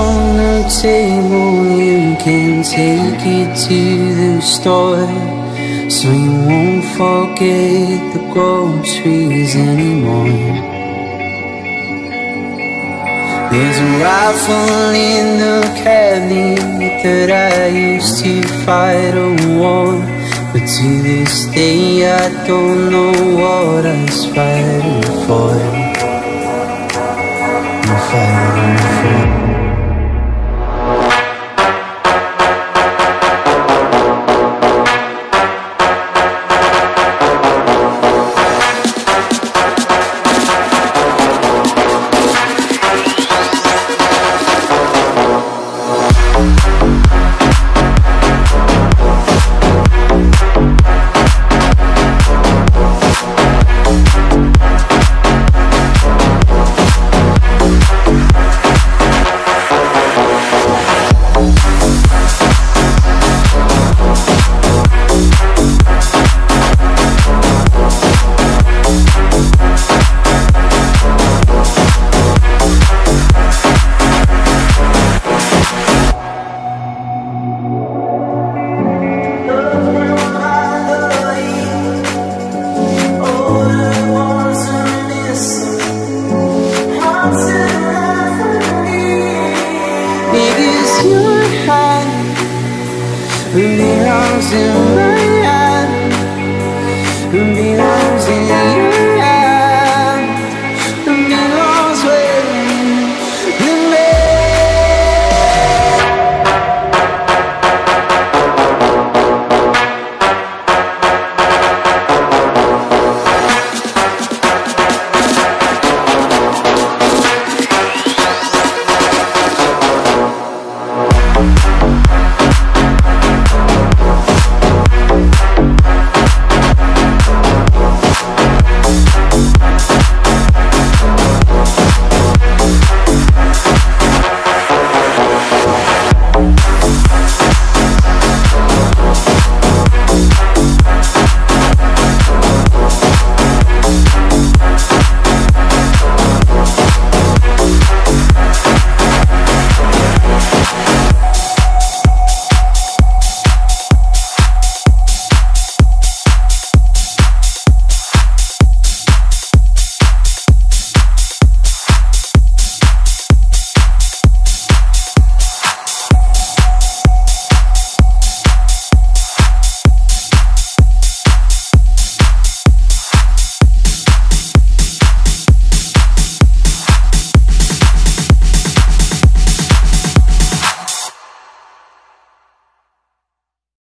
on the table, you can take it to the store. So you won't forget the groceries anymore. There's a rifle in the cabinet that I used to fight a war. But to this day, I don't know what I was fighting for. I'm fighting for. Belongs in my eyes.